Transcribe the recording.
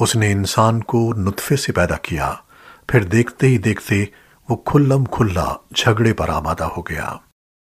اس نے انسان کو نطفے سے پیدا کیا، پھر دیکھتے ہی دیکھتے وہ کھلم کھلا جھگڑے پر آمادہ ہو گیا۔